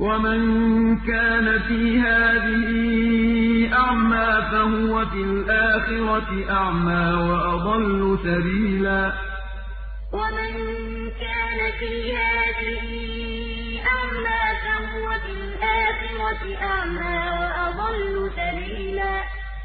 وَمَن كَانَ فِي هَٰذِهِ أَعْمَىٰ فَهُوَ فِي الْآخِرَةِ أَعْمَىٰ وَأَضَلُّ سَبِيلًا وَمَن كَانَ فِي هَٰذِهِ أَعْمَىٰ فَهُوَ فِي الْآخِرَةِ أَعْمَىٰ